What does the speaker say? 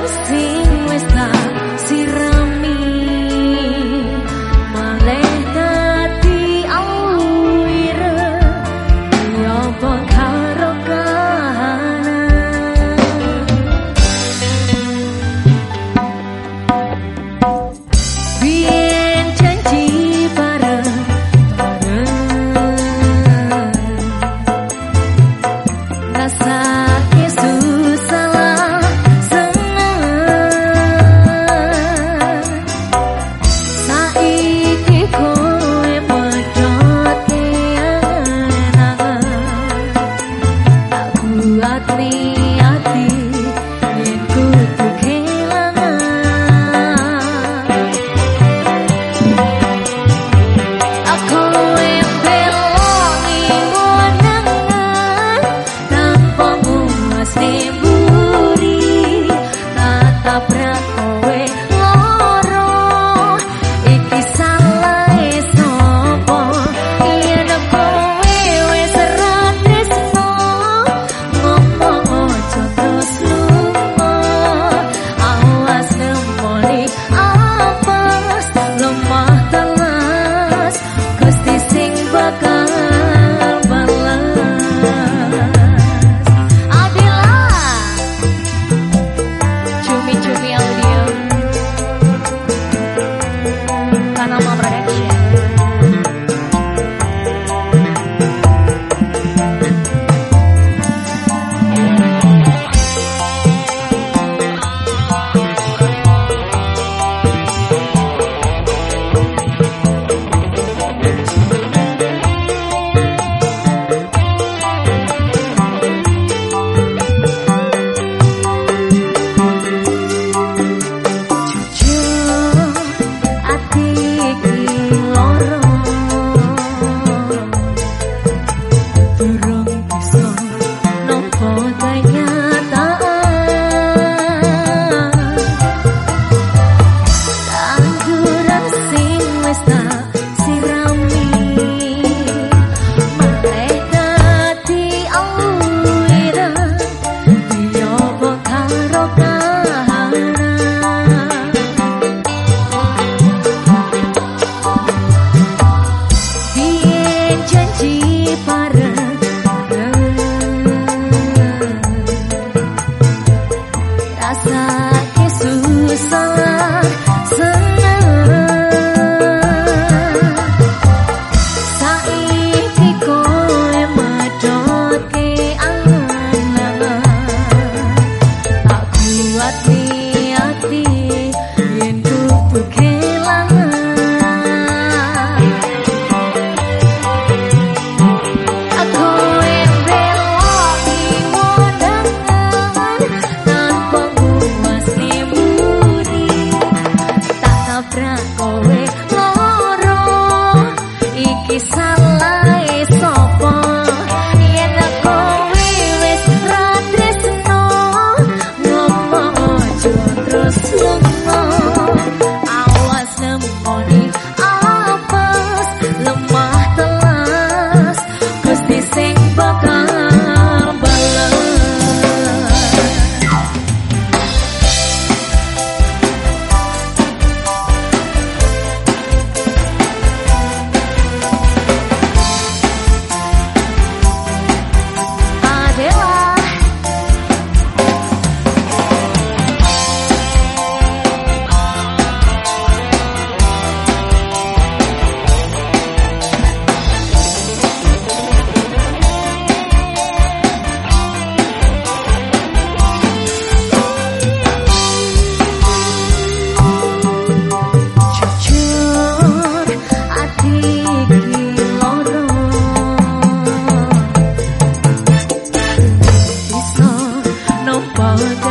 por si no estás. I hati Apologize.